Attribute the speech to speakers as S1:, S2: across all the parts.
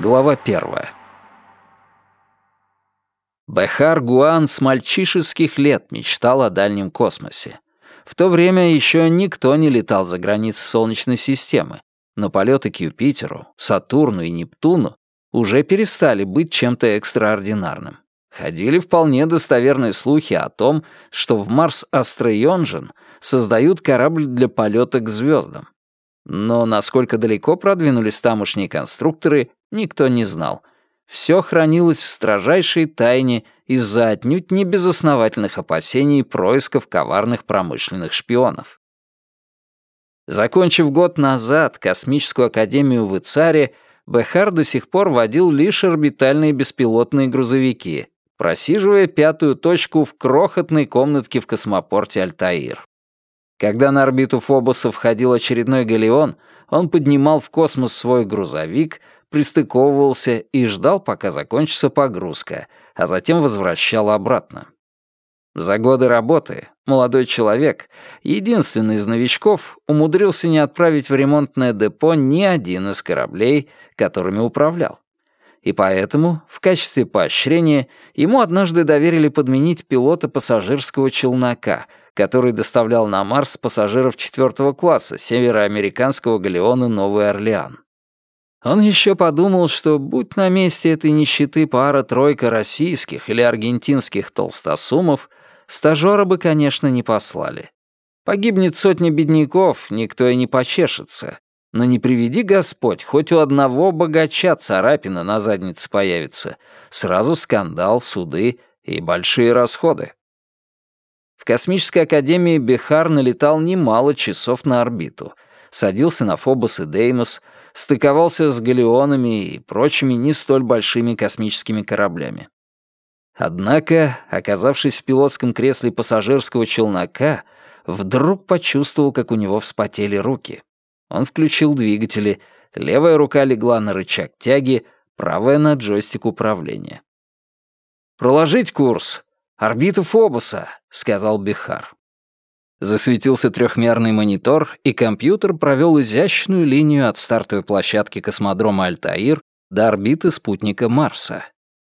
S1: Глава первая. Бехар Гуан с мальчишеских лет мечтал о дальнем космосе. В то время еще никто не летал за границы Солнечной системы, но полеты к Юпитеру, Сатурну и Нептуну уже перестали быть чем-то экстраординарным. Ходили вполне достоверные слухи о том, что в Марс Астройонжен создают корабль для полета к звездам. Но насколько далеко продвинулись тамошние конструкторы, никто не знал. Все хранилось в строжайшей тайне из-за отнюдь не безосновательных опасений происков коварных промышленных шпионов. Закончив год назад космическую академию в Ицаре, Бехар до сих пор водил лишь орбитальные беспилотные грузовики, просиживая пятую точку в крохотной комнатке в космопорте Альтаир. Когда на орбиту Фобоса входил очередной галеон, он поднимал в космос свой грузовик, пристыковывался и ждал, пока закончится погрузка, а затем возвращал обратно. За годы работы молодой человек, единственный из новичков, умудрился не отправить в ремонтное депо ни один из кораблей, которыми управлял. И поэтому, в качестве поощрения, ему однажды доверили подменить пилота пассажирского челнока — который доставлял на Марс пассажиров четвертого класса североамериканского галеона «Новый Орлеан». Он еще подумал, что будь на месте этой нищеты пара-тройка российских или аргентинских толстосумов, стажера бы, конечно, не послали. Погибнет сотня бедняков, никто и не почешется. Но не приведи Господь, хоть у одного богача царапина на заднице появится. Сразу скандал, суды и большие расходы. В космической академии Бехар налетал немало часов на орбиту, садился на Фобос и Деймос, стыковался с галеонами и прочими не столь большими космическими кораблями. Однако, оказавшись в пилотском кресле пассажирского челнока, вдруг почувствовал, как у него вспотели руки. Он включил двигатели, левая рука легла на рычаг тяги, правая — на джойстик управления. «Проложить курс», «Орбита Фобуса», — сказал Бихар. Засветился трехмерный монитор, и компьютер провел изящную линию от стартовой площадки космодрома Альтаир до орбиты спутника Марса.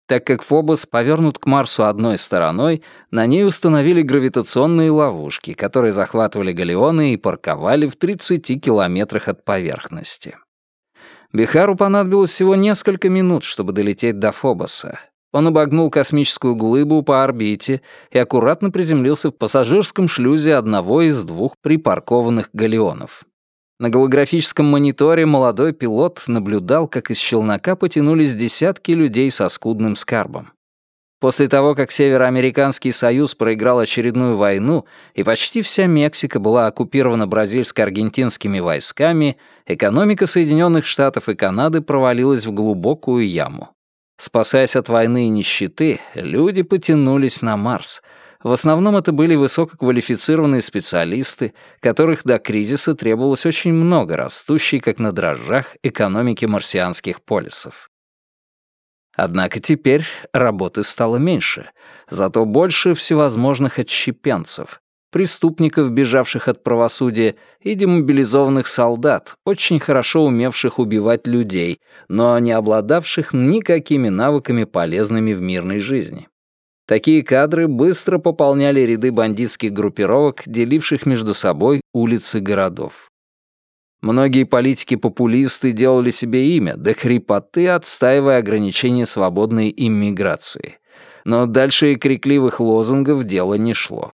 S1: Так как Фобос повернут к Марсу одной стороной, на ней установили гравитационные ловушки, которые захватывали галеоны и парковали в 30 километрах от поверхности. Бихару понадобилось всего несколько минут, чтобы долететь до Фобоса. Он обогнул космическую глыбу по орбите и аккуратно приземлился в пассажирском шлюзе одного из двух припаркованных галеонов. На голографическом мониторе молодой пилот наблюдал, как из челнока потянулись десятки людей со скудным скарбом. После того, как Североамериканский союз проиграл очередную войну и почти вся Мексика была оккупирована бразильско-аргентинскими войсками, экономика Соединенных Штатов и Канады провалилась в глубокую яму. Спасаясь от войны и нищеты, люди потянулись на Марс. В основном это были высококвалифицированные специалисты, которых до кризиса требовалось очень много растущей, как на дрожжах, экономики марсианских полисов. Однако теперь работы стало меньше, зато больше всевозможных отщепенцев, преступников, бежавших от правосудия, и демобилизованных солдат, очень хорошо умевших убивать людей, но не обладавших никакими навыками, полезными в мирной жизни. Такие кадры быстро пополняли ряды бандитских группировок, деливших между собой улицы городов. Многие политики-популисты делали себе имя, до хрипоты отстаивая ограничения свободной иммиграции. Но дальше и крикливых лозунгов дело не шло.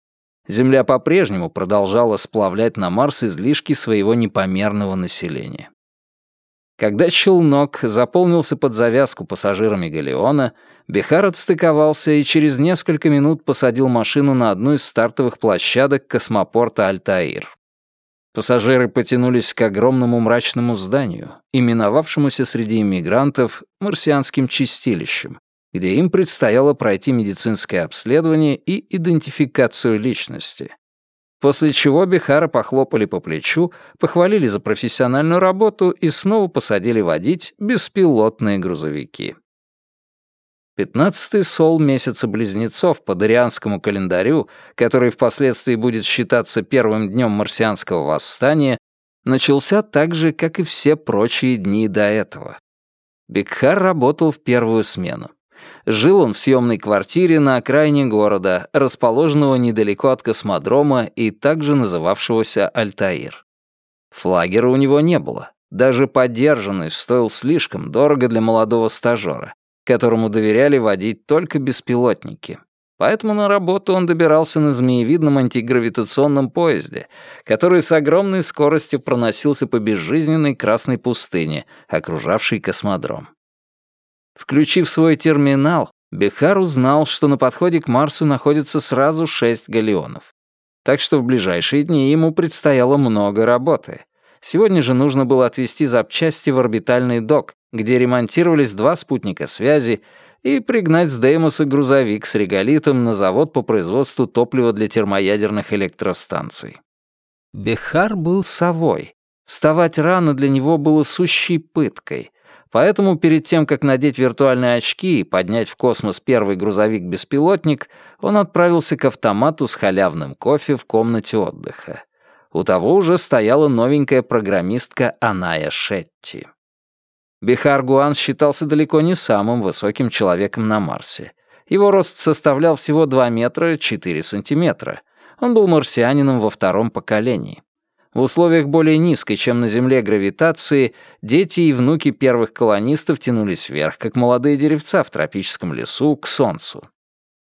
S1: Земля по-прежнему продолжала сплавлять на Марс излишки своего непомерного населения. Когда челнок заполнился под завязку пассажирами Галеона, Бихар отстыковался и через несколько минут посадил машину на одну из стартовых площадок космопорта Альтаир. Пассажиры потянулись к огромному мрачному зданию, именовавшемуся среди иммигрантов марсианским чистилищем, где им предстояло пройти медицинское обследование и идентификацию личности. После чего Бихара похлопали по плечу, похвалили за профессиональную работу и снова посадили водить беспилотные грузовики. Пятнадцатый сол месяца близнецов по дарианскому календарю, который впоследствии будет считаться первым днем марсианского восстания, начался так же, как и все прочие дни до этого. Бекхар работал в первую смену. Жил он в съемной квартире на окраине города, расположенного недалеко от космодрома и также называвшегося Альтаир. Флагера у него не было. Даже подержанный стоил слишком дорого для молодого стажера, которому доверяли водить только беспилотники. Поэтому на работу он добирался на змеевидном антигравитационном поезде, который с огромной скоростью проносился по безжизненной красной пустыне, окружавшей космодром. Включив свой терминал, Бехар узнал, что на подходе к Марсу находится сразу шесть галеонов. Так что в ближайшие дни ему предстояло много работы. Сегодня же нужно было отвезти запчасти в орбитальный док, где ремонтировались два спутника связи, и пригнать с Деймоса грузовик с реголитом на завод по производству топлива для термоядерных электростанций. Бехар был совой. Вставать рано для него было сущей пыткой, поэтому перед тем, как надеть виртуальные очки и поднять в космос первый грузовик-беспилотник, он отправился к автомату с халявным кофе в комнате отдыха. У того уже стояла новенькая программистка Аная Шетти. Бихар Гуан считался далеко не самым высоким человеком на Марсе. Его рост составлял всего 2 метра 4 сантиметра. Он был марсианином во втором поколении. В условиях более низкой, чем на Земле, гравитации, дети и внуки первых колонистов тянулись вверх, как молодые деревца в тропическом лесу, к Солнцу.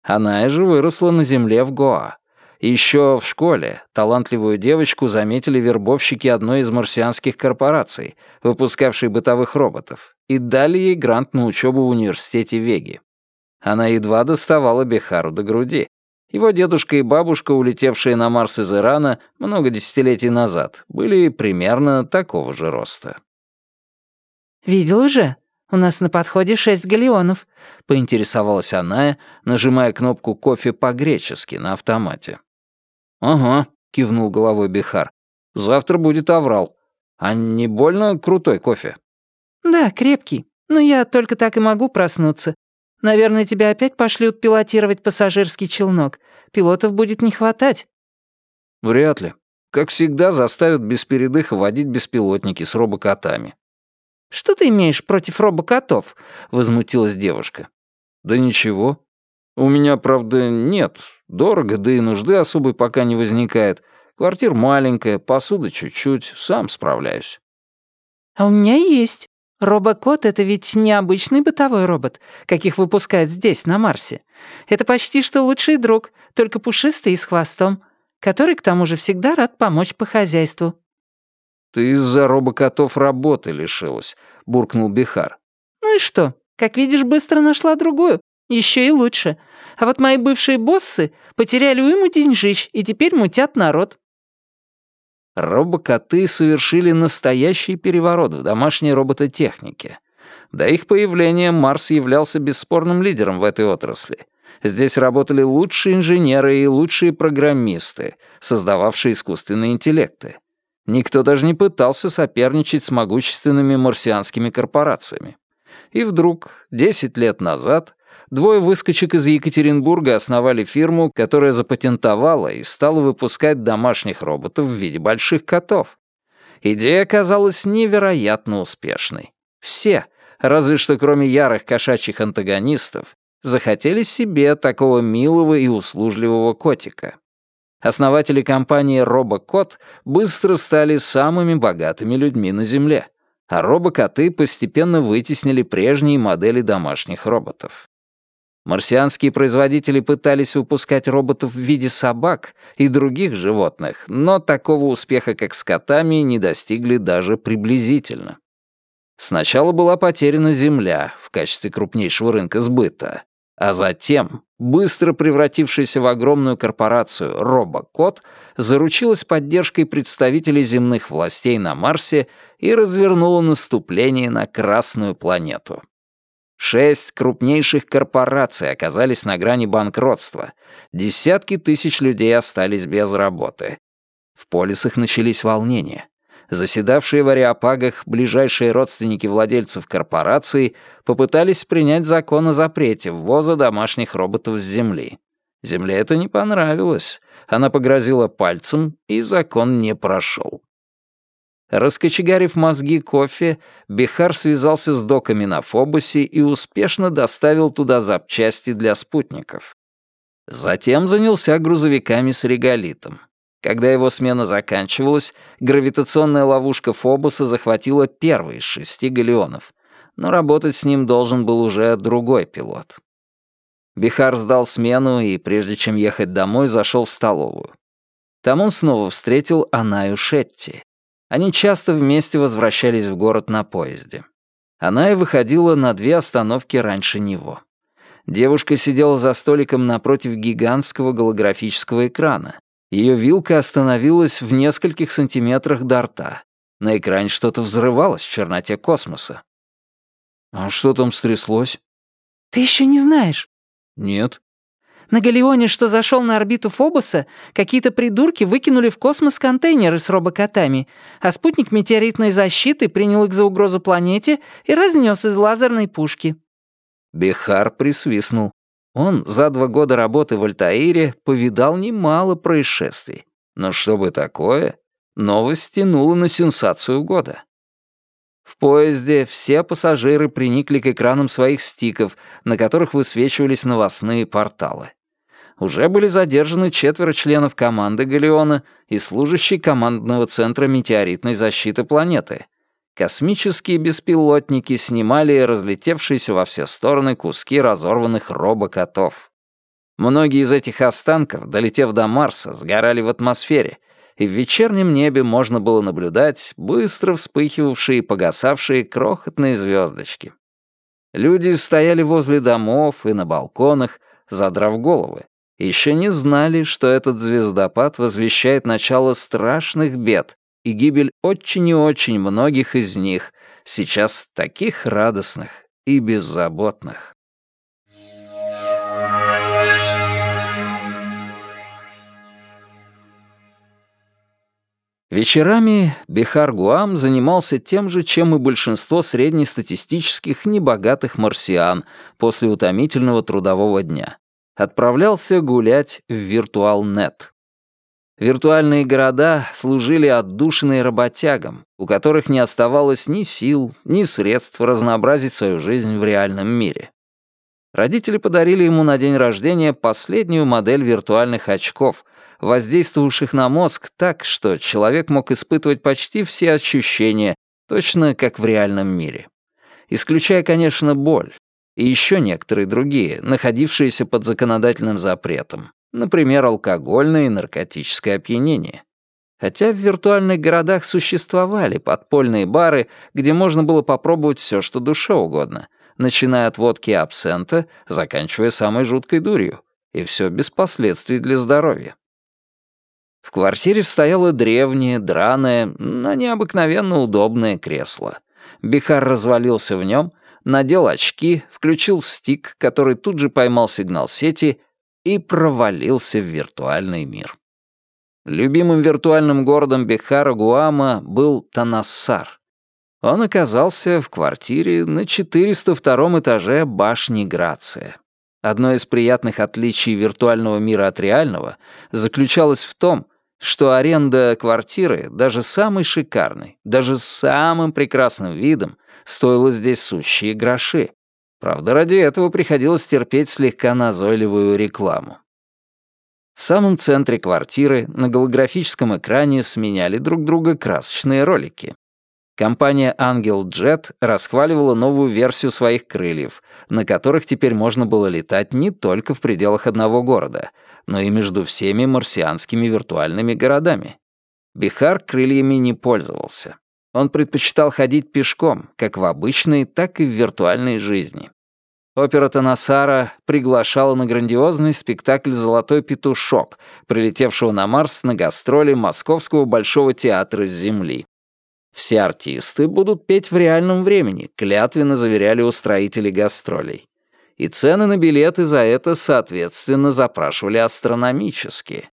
S1: Она же выросла на Земле в Гоа. Еще в школе талантливую девочку заметили вербовщики одной из марсианских корпораций, выпускавшей бытовых роботов, и дали ей грант на учебу в университете Веги. Она едва доставала Бехару до груди. Его дедушка и бабушка, улетевшие на Марс из Ирана много десятилетий назад, были примерно такого же роста.
S2: «Видел же, у нас на подходе шесть галеонов», — поинтересовалась она, нажимая кнопку кофе по-гречески на автомате.
S1: «Ага», — кивнул головой Бихар. «Завтра будет аврал. А не больно крутой кофе?»
S2: «Да, крепкий. Но я только так и могу проснуться. Наверное, тебя опять пошлют пилотировать пассажирский челнок. Пилотов будет не хватать».
S1: «Вряд ли. Как всегда, заставят без передыха водить беспилотники с робокотами».
S2: «Что ты имеешь против робокотов?» — возмутилась девушка.
S1: «Да ничего. У меня, правда, нет. Дорого, да и нужды особой пока не возникает. Квартира маленькая, посуда чуть-чуть, сам справляюсь.
S2: А у меня есть. Робокот — это ведь необычный бытовой робот, каких выпускают здесь, на Марсе. Это почти что лучший друг, только пушистый и с хвостом, который, к тому же, всегда рад помочь по хозяйству.
S1: «Ты из-за робокотов работы лишилась», — буркнул Бихар.
S2: «Ну и что? Как видишь, быстро нашла другую. Еще и лучше. А вот мои бывшие боссы потеряли уйму деньжищ и теперь мутят народ.
S1: Робокоты совершили настоящий переворот в домашней робототехнике. До их появления Марс являлся бесспорным лидером в этой отрасли. Здесь работали лучшие инженеры и лучшие программисты, создававшие искусственные интеллекты. Никто даже не пытался соперничать с могущественными марсианскими корпорациями. И вдруг, 10 лет назад, двое выскочек из Екатеринбурга основали фирму, которая запатентовала и стала выпускать домашних роботов в виде больших котов. Идея оказалась невероятно успешной. Все, разве что кроме ярых кошачьих антагонистов, захотели себе такого милого и услужливого котика. Основатели компании «Робокот» быстро стали самыми богатыми людьми на Земле, а робокоты постепенно вытеснили прежние модели домашних роботов. Марсианские производители пытались выпускать роботов в виде собак и других животных, но такого успеха, как с котами, не достигли даже приблизительно. Сначала была потеряна Земля в качестве крупнейшего рынка сбыта, а затем, быстро превратившаяся в огромную корпорацию Робокот, заручилась поддержкой представителей земных властей на Марсе и развернула наступление на Красную планету. Шесть крупнейших корпораций оказались на грани банкротства. Десятки тысяч людей остались без работы. В полисах начались волнения. Заседавшие в Ариапагах ближайшие родственники владельцев корпораций попытались принять закон о запрете ввоза домашних роботов с Земли. Земле это не понравилось. Она погрозила пальцем, и закон не прошел. Раскочегарив мозги кофе, Бихар связался с доками на Фобосе и успешно доставил туда запчасти для спутников. Затем занялся грузовиками с реголитом. Когда его смена заканчивалась, гравитационная ловушка Фобоса захватила первый из шести галеонов, но работать с ним должен был уже другой пилот. Бихар сдал смену и, прежде чем ехать домой, зашел в столовую. Там он снова встретил Анаю Шетти. Они часто вместе возвращались в город на поезде. Аная выходила на две остановки раньше него. Девушка сидела за столиком напротив гигантского голографического экрана. Ее вилка остановилась в нескольких сантиметрах до рта. На экране что-то взрывалось в черноте космоса. «А что там стряслось?»
S2: «Ты еще не знаешь?»
S1: «Нет».
S2: «На Галеоне, что зашел на орбиту Фобоса, какие-то придурки выкинули в космос контейнеры с робокотами, а спутник метеоритной защиты принял их за угрозу планете и разнес из лазерной пушки».
S1: Бихар присвистнул. Он за два года работы в Альтаире повидал немало происшествий. Но чтобы такое, новость тянула на сенсацию года. В поезде все пассажиры приникли к экранам своих стиков, на которых высвечивались новостные порталы. Уже были задержаны четверо членов команды «Галеона» и служащий командного центра метеоритной защиты планеты — Космические беспилотники снимали разлетевшиеся во все стороны куски разорванных робокотов. Многие из этих останков, долетев до Марса, сгорали в атмосфере, и в вечернем небе можно было наблюдать быстро вспыхивавшие и погасавшие крохотные звездочки. Люди стояли возле домов и на балконах, задрав головы, еще не знали, что этот звездопад возвещает начало страшных бед, и гибель очень и очень многих из них, сейчас таких радостных и беззаботных. Вечерами Бихар-Гуам занимался тем же, чем и большинство среднестатистических небогатых марсиан после утомительного трудового дня. Отправлялся гулять в Виртуал-Нет. Виртуальные города служили отдушиной работягам, у которых не оставалось ни сил, ни средств разнообразить свою жизнь в реальном мире. Родители подарили ему на день рождения последнюю модель виртуальных очков, воздействовавших на мозг так, что человек мог испытывать почти все ощущения, точно как в реальном мире. Исключая, конечно, боль, и еще некоторые другие, находившиеся под законодательным запретом. Например, алкогольное и наркотическое опьянение. Хотя в виртуальных городах существовали подпольные бары, где можно было попробовать все, что душе угодно, начиная от водки и абсента, заканчивая самой жуткой дурью. И все без последствий для здоровья. В квартире стояло древнее, драное, но необыкновенно удобное кресло. Бихар развалился в нем, надел очки, включил стик, который тут же поймал сигнал сети и провалился в виртуальный мир. Любимым виртуальным городом Бихара Гуама был Танассар. Он оказался в квартире на 402 этаже башни Грация. Одно из приятных отличий виртуального мира от реального заключалось в том, что аренда квартиры, даже самой шикарной, даже с самым прекрасным видом, стоила здесь сущие гроши. Правда, ради этого приходилось терпеть слегка назойливую рекламу. В самом центре квартиры на голографическом экране сменяли друг друга красочные ролики. Компания Angel Jet расхваливала новую версию своих крыльев, на которых теперь можно было летать не только в пределах одного города, но и между всеми марсианскими виртуальными городами. Бихар крыльями не пользовался. Он предпочитал ходить пешком, как в обычной, так и в виртуальной жизни. Опера Танасара приглашала на грандиозный спектакль «Золотой петушок», прилетевшего на Марс на гастроли Московского Большого театра с Земли. Все артисты будут петь в реальном времени, клятвенно заверяли устроители гастролей. И цены на билеты за это, соответственно, запрашивали астрономические.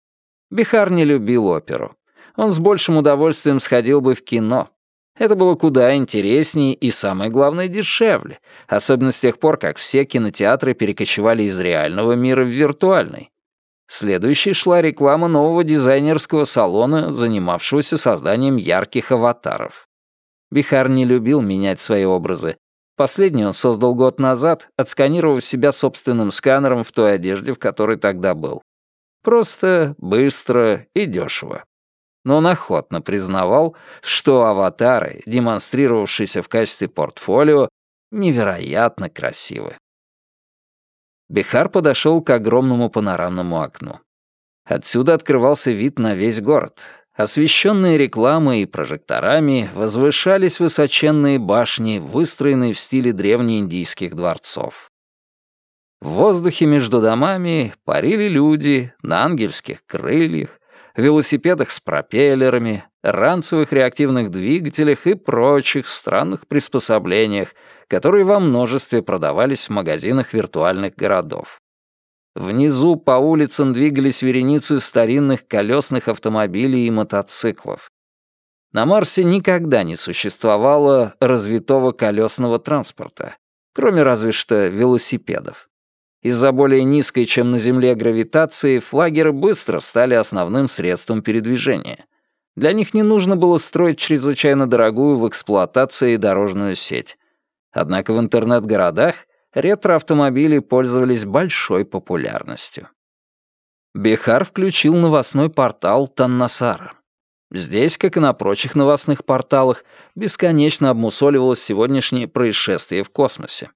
S1: Бихар не любил оперу. Он с большим удовольствием сходил бы в кино, это было куда интереснее и, самое главное, дешевле, особенно с тех пор, как все кинотеатры перекочевали из реального мира в виртуальный. Следующей шла реклама нового дизайнерского салона, занимавшегося созданием ярких аватаров. Бихар не любил менять свои образы. Последний он создал год назад, отсканировав себя собственным сканером в той одежде, в которой тогда был. Просто, быстро и дешево. Но он охотно признавал, что аватары, демонстрировавшиеся в качестве портфолио, невероятно красивы. Бихар подошел к огромному панорамному окну. Отсюда открывался вид на весь город. Освещенные рекламой и прожекторами возвышались высоченные башни, выстроенные в стиле древнеиндийских дворцов. В воздухе между домами парили люди на ангельских крыльях, велосипедах с пропеллерами, ранцевых реактивных двигателях и прочих странных приспособлениях, которые во множестве продавались в магазинах виртуальных городов. Внизу по улицам двигались вереницы старинных колесных автомобилей и мотоциклов. На Марсе никогда не существовало развитого колесного транспорта, кроме разве что велосипедов. Из-за более низкой, чем на Земле, гравитации флагеры быстро стали основным средством передвижения. Для них не нужно было строить чрезвычайно дорогую в эксплуатации дорожную сеть. Однако в интернет-городах ретро-автомобили пользовались большой популярностью. Бихар включил новостной портал Таннасара. Здесь, как и на прочих новостных порталах, бесконечно обмусоливалось сегодняшнее происшествие в космосе.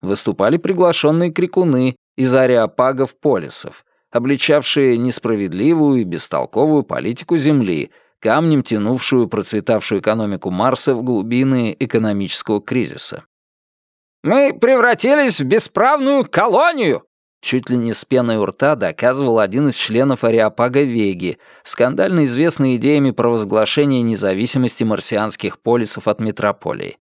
S1: Выступали приглашенные крикуны из ареопагов полисов, обличавшие несправедливую и бестолковую политику Земли, камнем тянувшую процветавшую экономику Марса в глубины экономического кризиса. Мы превратились в бесправную колонию!» Чуть ли не с пеной у рта доказывал один из членов Ариапага Веги, скандально известный идеями провозглашения независимости марсианских полисов от метрополии.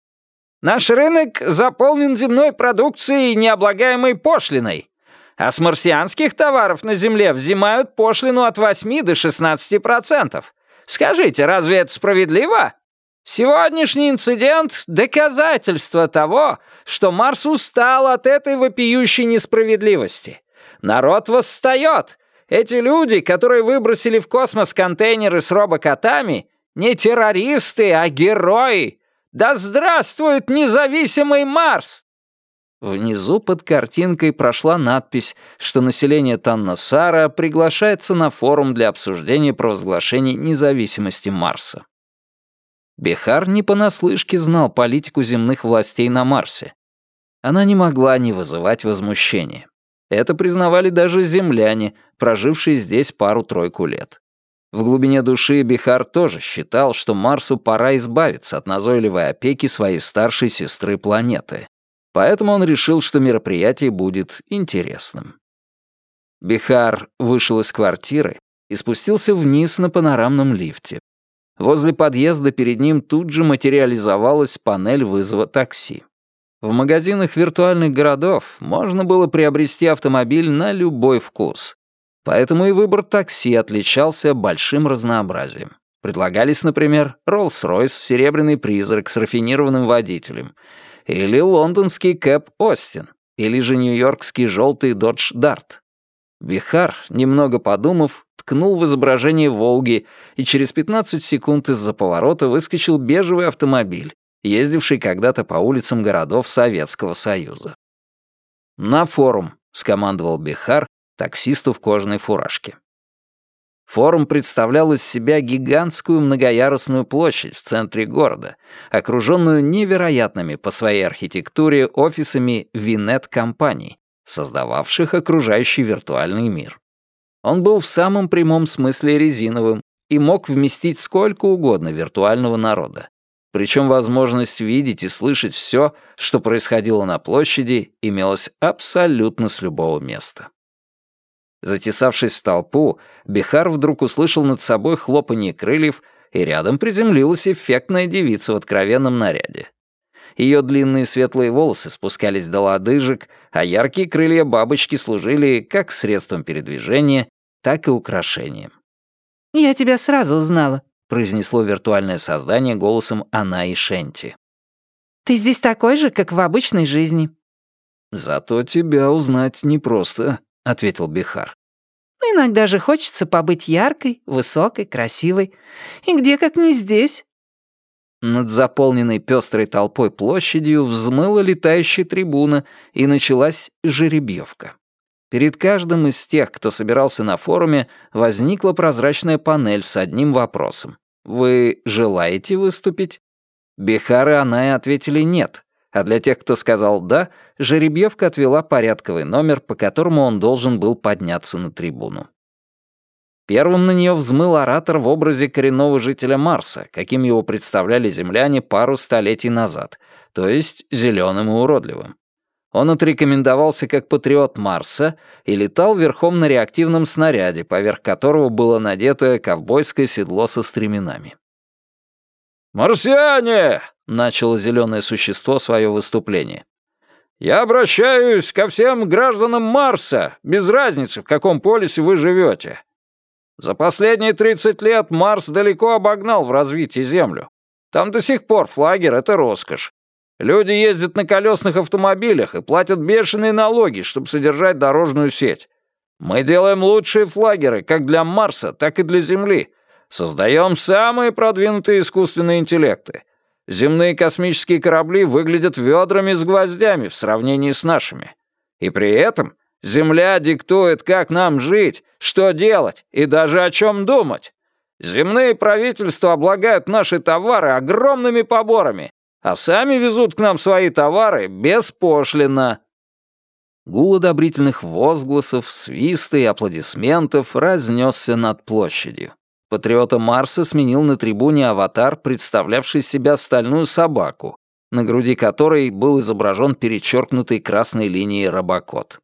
S1: «Наш рынок заполнен земной продукцией, необлагаемой пошлиной, а с марсианских товаров на Земле взимают пошлину от 8 до 16%. Скажите, разве это справедливо?» Сегодняшний инцидент — доказательство того, что Марс устал от этой вопиющей несправедливости. Народ восстает. Эти люди, которые выбросили в космос контейнеры с робокотами, не террористы, а герои. Да здравствует независимый Марс! Внизу под картинкой прошла надпись, что население Таннасара приглашается на форум для обсуждения провозглашений независимости Марса. Бехар не понаслышке знал политику земных властей на Марсе. Она не могла не вызывать возмущения. Это признавали даже земляне, прожившие здесь пару-тройку лет. В глубине души Бихар тоже считал, что Марсу пора избавиться от назойливой опеки своей старшей сестры планеты. Поэтому он решил, что мероприятие будет интересным. Бихар вышел из квартиры и спустился вниз на панорамном лифте. Возле подъезда перед ним тут же материализовалась панель вызова такси. В магазинах виртуальных городов можно было приобрести автомобиль на любой вкус. Поэтому и выбор такси отличался большим разнообразием. Предлагались, например, Rolls-Royce «Серебряный призрак» с рафинированным водителем, или лондонский Кэп Остин, или же нью-йоркский желтый Dodge Dart. Бихар, немного подумав, ткнул в изображение «Волги», и через 15 секунд из-за поворота выскочил бежевый автомобиль, ездивший когда-то по улицам городов Советского Союза. «На форум», — скомандовал Бихар таксисту в кожаной фуражке. Форум представлял из себя гигантскую многоярусную площадь в центре города, окруженную невероятными по своей архитектуре офисами Винет-компаний, создававших окружающий виртуальный мир. Он был в самом прямом смысле резиновым и мог вместить сколько угодно виртуального народа. Причем возможность видеть и слышать все, что происходило на площади, имелась абсолютно с любого места. Затесавшись в толпу, Бихар вдруг услышал над собой хлопанье крыльев, и рядом приземлилась эффектная девица в откровенном наряде. Ее длинные светлые волосы спускались до лодыжек, а яркие крылья бабочки служили как средством передвижения, так и украшением.
S2: «Я тебя сразу узнала», — произнесло виртуальное создание голосом Она и Шенти. «Ты здесь такой же, как в обычной жизни».
S1: «Зато тебя узнать непросто», — ответил Бихар.
S2: Но иногда же хочется побыть яркой, высокой, красивой. И где, как не здесь?»
S1: Над заполненной пестрой толпой площадью взмыла летающая трибуна, и началась жеребьевка. Перед каждым из тех, кто собирался на форуме, возникла прозрачная панель с одним вопросом. «Вы желаете выступить?» Бихар и Аная ответили «нет», а для тех, кто сказал «да», жеребьевка отвела порядковый номер, по которому он должен был подняться на трибуну. Первым на нее взмыл оратор в образе коренного жителя Марса, каким его представляли земляне пару столетий назад, то есть зеленым и уродливым. Он отрекомендовался как патриот Марса и летал верхом на реактивном снаряде, поверх которого было надето ковбойское седло со стременами. «Марсиане!» — начало зеленое существо свое выступление. «Я обращаюсь ко всем гражданам Марса, без разницы, в каком полюсе вы живете. За последние 30 лет Марс далеко обогнал в развитии Землю. Там до сих пор флагер — это роскошь. Люди ездят на колесных автомобилях и платят бешеные налоги, чтобы содержать дорожную сеть. Мы делаем лучшие флагеры как для Марса, так и для Земли. Создаем самые продвинутые искусственные интеллекты. Земные космические корабли выглядят ведрами с гвоздями в сравнении с нашими. И при этом Земля диктует, как нам жить, что делать и даже о чем думать. Земные правительства облагают наши товары огромными поборами, а сами везут к нам свои товары беспошлино». Гул одобрительных возгласов, свиста и аплодисментов разнесся над площадью. Патриота Марса сменил на трибуне аватар, представлявший себя стальную собаку, на груди которой был изображен перечеркнутый красной линией робокот.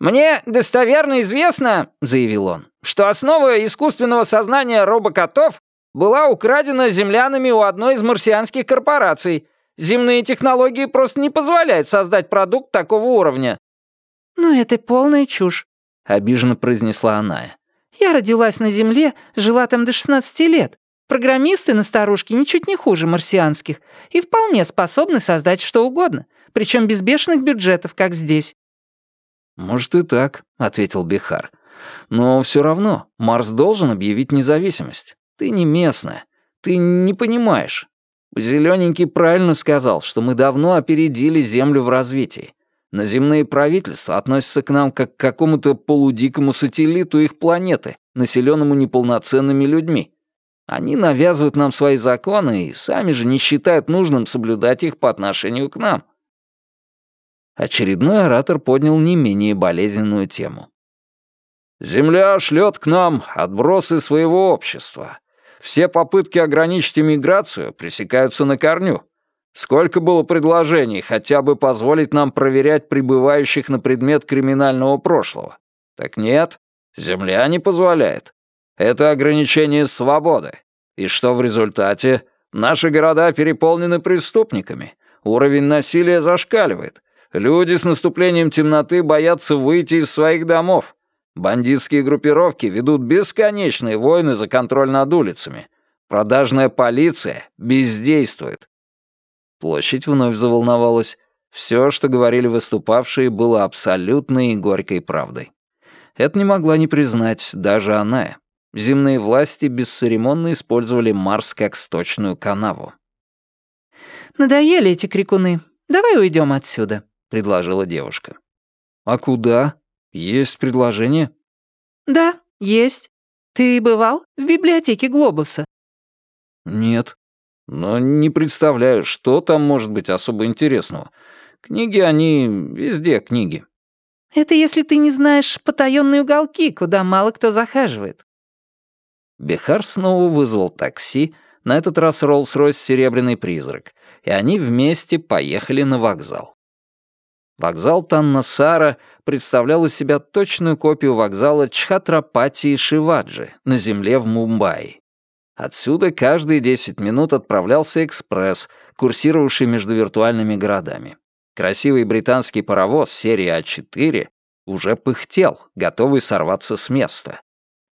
S3: «Мне достоверно известно, — заявил он, — что основа искусственного сознания робокотов была украдена землянами у одной из марсианских корпораций. Земные технологии просто не позволяют создать продукт такого уровня».
S2: «Ну, это полная чушь», — обиженно произнесла Аная. «Я родилась на Земле, жила там до 16 лет. Программисты на старушке ничуть не хуже марсианских и вполне способны создать что угодно, причем без бешеных бюджетов, как здесь.
S1: «Может и так», — ответил Бихар. «Но все равно Марс должен объявить независимость. Ты не местная, ты не понимаешь. Зелененький правильно сказал, что мы давно опередили Землю в развитии. Но земные правительства относятся к нам как к какому-то полудикому сателлиту их планеты, населенному неполноценными людьми. Они навязывают нам свои законы и сами же не считают нужным соблюдать их по отношению к нам. Очередной оратор поднял не менее болезненную тему. «Земля шлет к нам отбросы своего общества. Все попытки ограничить иммиграцию пресекаются на корню. Сколько было предложений хотя бы позволить нам проверять прибывающих на предмет криминального прошлого? Так нет, Земля не позволяет. Это ограничение свободы. И что в результате? Наши города переполнены преступниками. Уровень насилия зашкаливает. Люди с наступлением темноты боятся выйти из своих домов. Бандитские группировки ведут бесконечные войны за контроль над улицами. Продажная полиция бездействует. Площадь вновь заволновалась. Все, что говорили выступавшие, было абсолютной и горькой правдой. Это не могла не признать даже она. Земные власти бесцеремонно использовали Марс как сточную канаву.
S2: «Надоели эти крикуны. Давай уйдем отсюда», — предложила девушка.
S1: «А куда? Есть предложение?»
S2: «Да, есть. Ты бывал в библиотеке Глобуса?»
S1: «Нет. Но не представляю, что там может быть особо интересного. Книги, они... везде книги».
S2: «Это если ты не знаешь потаённые уголки, куда мало кто захаживает».
S1: Бехар снова вызвал такси, на этот раз Роллс-Ройс «Серебряный призрак», и они вместе поехали на вокзал. Вокзал Танна-Сара представлял из себя точную копию вокзала Чхатрапати Шиваджи на земле в Мумбаи. Отсюда каждые 10 минут отправлялся экспресс, курсировавший между виртуальными городами. Красивый британский паровоз серии А4 уже пыхтел, готовый сорваться с места.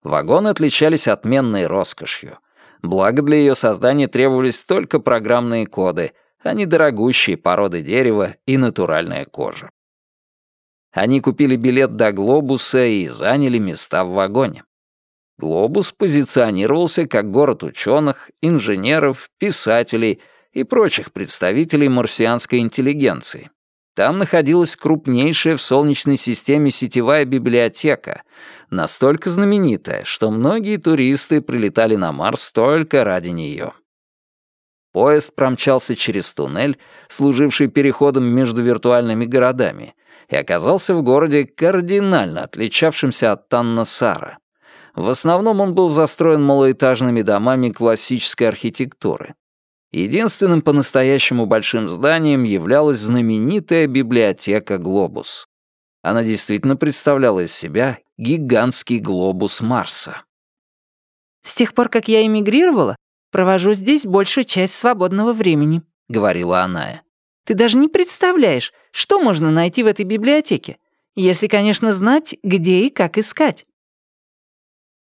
S1: Вагоны отличались отменной роскошью. Благо для ее создания требовались только программные коды — а не дорогущие породы дерева и натуральная кожа. Они купили билет до «Глобуса» и заняли места в вагоне. «Глобус» позиционировался как город ученых, инженеров, писателей и прочих представителей марсианской интеллигенции. Там находилась крупнейшая в Солнечной системе сетевая библиотека, настолько знаменитая, что многие туристы прилетали на Марс только ради нее. Поезд промчался через туннель, служивший переходом между виртуальными городами, и оказался в городе, кардинально отличавшемся от Таннасара. В основном он был застроен малоэтажными домами классической архитектуры. Единственным по-настоящему большим зданием являлась знаменитая библиотека «Глобус». Она действительно представляла из себя гигантский глобус Марса.
S2: «С тех пор, как я эмигрировала, провожу здесь большую часть свободного времени», — говорила Аная. «Ты даже не представляешь, что можно найти в этой библиотеке, если, конечно, знать, где и как искать».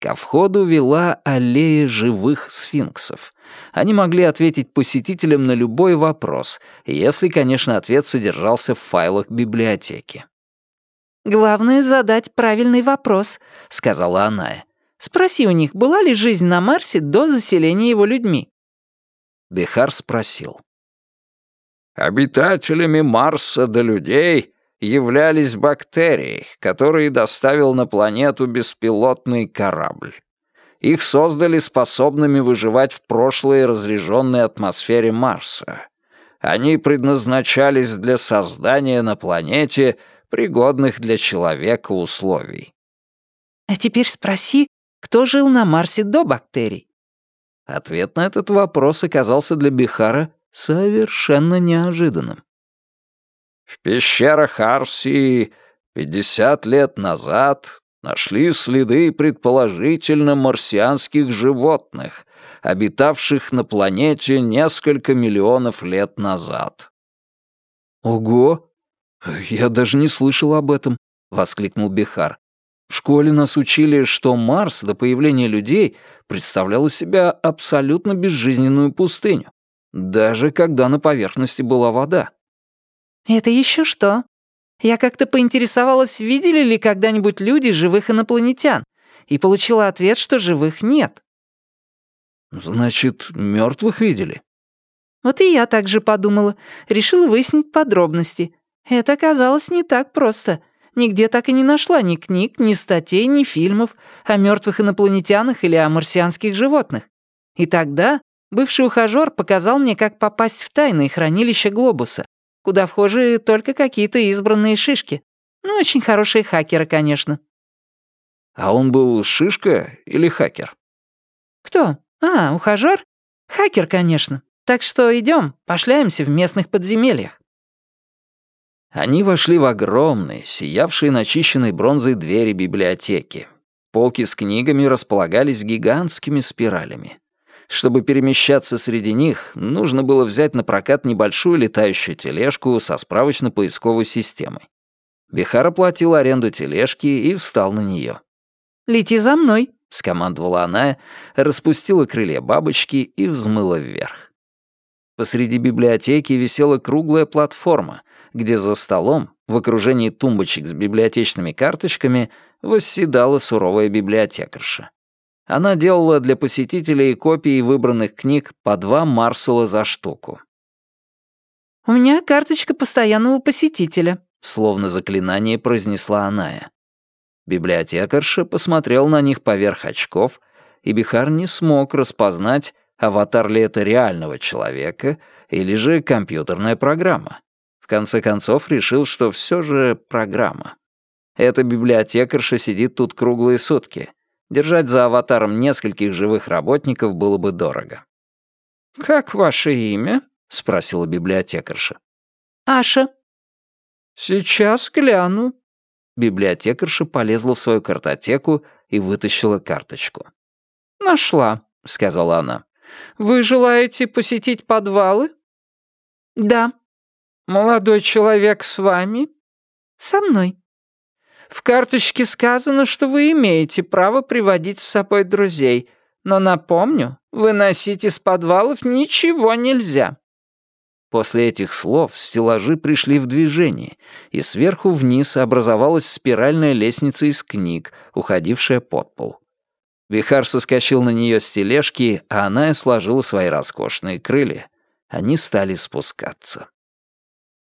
S1: Ко входу вела аллея живых сфинксов. Они могли ответить посетителям на любой вопрос, если, конечно, ответ содержался в файлах библиотеки.
S2: «Главное — задать правильный вопрос», — сказала Аная. «Спроси у них, была ли жизнь на Марсе до заселения его людьми?»
S1: Бихар спросил. «Обитателями Марса до людей являлись бактерии, которые доставил на планету беспилотный корабль. Их создали способными выживать в прошлой разреженной атмосфере Марса. Они предназначались для создания на планете пригодных для человека условий.
S2: А теперь спроси, кто жил на Марсе до бактерий?
S1: Ответ на этот вопрос оказался для Бихара совершенно неожиданным. В пещерах Арсии 50 лет назад нашли следы предположительно марсианских животных, обитавших на планете несколько миллионов лет назад. «Ого! Я даже не слышал об этом», — воскликнул Бихар. «В школе нас учили, что Марс до появления людей представлял из себя абсолютно безжизненную пустыню, даже когда на поверхности была вода».
S2: «Это еще что?» Я как-то поинтересовалась, видели ли когда-нибудь люди живых инопланетян, и получила ответ, что живых нет.
S1: «Значит, мертвых видели?»
S2: Вот и я так же подумала. Решила выяснить подробности. Это оказалось не так просто. Нигде так и не нашла ни книг, ни статей, ни фильмов о мертвых инопланетянах или о марсианских животных. И тогда бывший ухажёр показал мне, как попасть в тайное хранилище глобуса куда вхожи только какие-то избранные шишки. Ну, очень хорошие хакеры, конечно».
S1: «А он был шишка или хакер?»
S2: «Кто? А, ухажёр? Хакер, конечно. Так что идем, пошляемся в местных подземельях».
S1: Они вошли в огромные, сиявшие начищенной бронзой двери библиотеки. Полки с книгами располагались гигантскими спиралями. Чтобы перемещаться среди них, нужно было взять на прокат небольшую летающую тележку со справочно-поисковой системой. Бихар оплатил аренду тележки и встал на нее.
S2: «Лети за мной», —
S1: скомандовала она, распустила крылья бабочки и взмыла вверх. Посреди библиотеки висела круглая платформа, где за столом, в окружении тумбочек с библиотечными карточками, восседала суровая библиотекарша. Она делала для посетителей копии выбранных книг по два марсела за штуку.
S2: «У меня карточка постоянного посетителя», —
S1: словно заклинание произнесла Аная. Библиотекарша посмотрел на них поверх очков, и Бихар не смог распознать, аватар ли это реального человека или же компьютерная программа. В конце концов решил, что все же программа. Эта библиотекарша сидит тут круглые сутки. Держать за аватаром нескольких живых работников было бы дорого.
S3: «Как ваше имя?»
S1: — спросила библиотекарша.
S2: «Аша».
S3: «Сейчас гляну».
S1: Библиотекарша полезла в свою картотеку и вытащила карточку.
S3: «Нашла», — сказала она. «Вы желаете посетить подвалы?»
S2: «Да».
S3: «Молодой человек с вами?»
S2: «Со мной».
S3: В карточке сказано, что вы имеете право приводить с собой друзей, но напомню, выносить из подвалов ничего нельзя».
S1: После этих слов стеллажи пришли в движение, и сверху вниз образовалась спиральная лестница из книг, уходившая под пол. Вихар соскочил на нее с тележки, а она и сложила свои роскошные крылья. Они стали спускаться.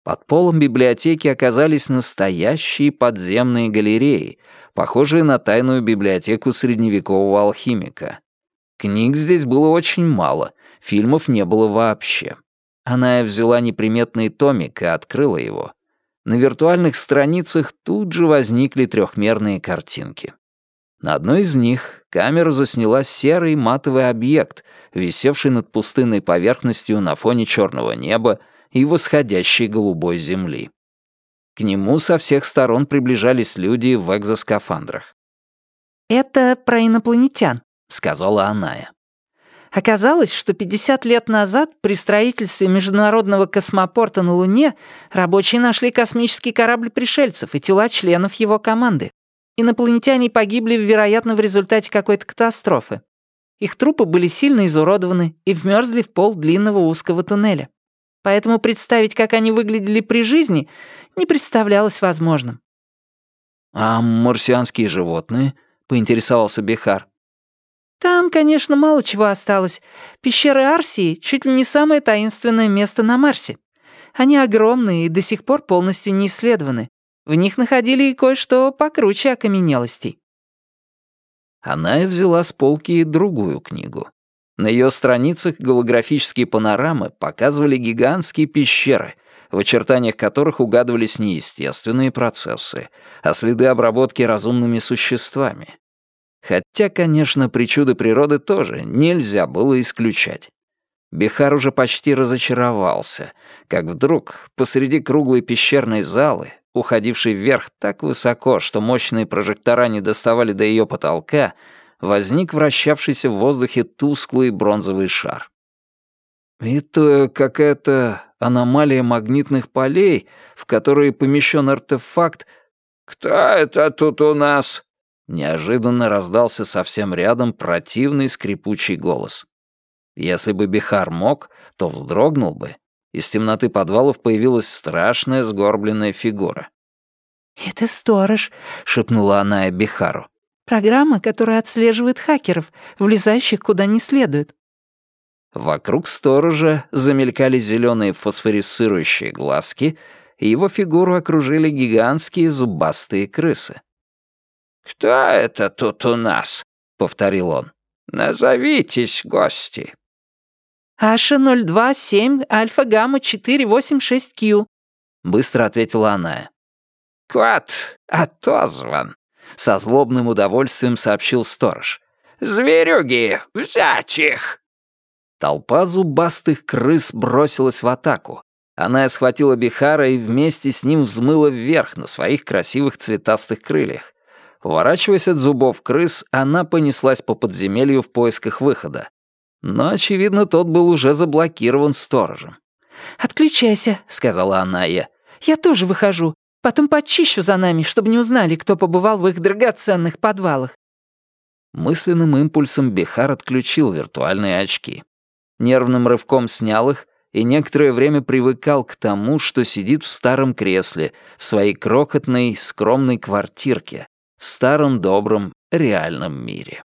S1: Под полом библиотеки оказались настоящие подземные галереи, похожие на тайную библиотеку средневекового алхимика. Книг здесь было очень мало, фильмов не было вообще. Она взяла неприметный томик и открыла его. На виртуальных страницах тут же возникли трехмерные картинки. На одной из них камера засняла серый матовый объект, висевший над пустынной поверхностью на фоне черного неба и восходящей голубой земли. К нему со всех сторон приближались люди в экзоскафандрах.
S2: «Это про инопланетян», —
S1: сказала Аная.
S2: Оказалось, что 50 лет назад при строительстве международного космопорта на Луне рабочие нашли космический корабль пришельцев и тела членов его команды. Инопланетяне погибли, вероятно, в результате какой-то катастрофы. Их трупы были сильно изуродованы и вмерзли в пол длинного узкого туннеля. Поэтому представить, как они выглядели при жизни, не представлялось возможным.
S1: «А марсианские животные?» — поинтересовался Бихар.
S2: «Там, конечно, мало чего осталось. Пещеры Арсии — чуть ли не самое таинственное место на Марсе. Они огромные и до сих пор полностью не исследованы. В них находили и кое-что покруче окаменелостей.
S1: Она и взяла с полки другую книгу. На ее страницах голографические панорамы показывали гигантские пещеры, в очертаниях которых угадывались неестественные процессы, а следы обработки разумными существами. Хотя, конечно, причуды природы тоже нельзя было исключать. Бихар уже почти разочаровался, как вдруг посреди круглой пещерной залы уходивший вверх так высоко, что мощные прожектора не доставали до ее потолка, возник вращавшийся в воздухе тусклый бронзовый шар. «Это какая-то аномалия магнитных полей, в которые помещен артефакт. Кто это тут у нас?» Неожиданно раздался совсем рядом противный скрипучий голос. Если бы Бихар мог, то вздрогнул бы из темноты подвалов появилась страшная сгорбленная фигура.
S2: «Это сторож», — шепнула она Бихару. «Программа, которая отслеживает хакеров, влезающих куда не следует».
S1: Вокруг сторожа замелькали зеленые фосфорисцирующие глазки, и его фигуру окружили гигантские зубастые крысы. «Кто это тут у нас?» — повторил он. «Назовитесь, гости».
S2: «Аша-027, Альфа-Гамма-486Q», — быстро ответила она.
S1: «Квад отозван», — со злобным удовольствием сообщил сторож. «Зверюги, взять их!» Толпа зубастых крыс бросилась в атаку. Она схватила Бихара и вместе с ним взмыла вверх на своих красивых цветастых крыльях. Уворачиваясь от зубов крыс, она понеслась по подземелью в поисках выхода. Но, очевидно, тот был уже заблокирован сторожем.
S2: «Отключайся», — сказала Аная. «Я тоже выхожу. Потом почищу за нами, чтобы не узнали, кто побывал в их драгоценных подвалах».
S1: Мысленным импульсом Бихар отключил виртуальные очки. Нервным рывком снял их и некоторое время привыкал к тому, что сидит в старом кресле, в своей крохотной, скромной квартирке, в старом добром, реальном мире.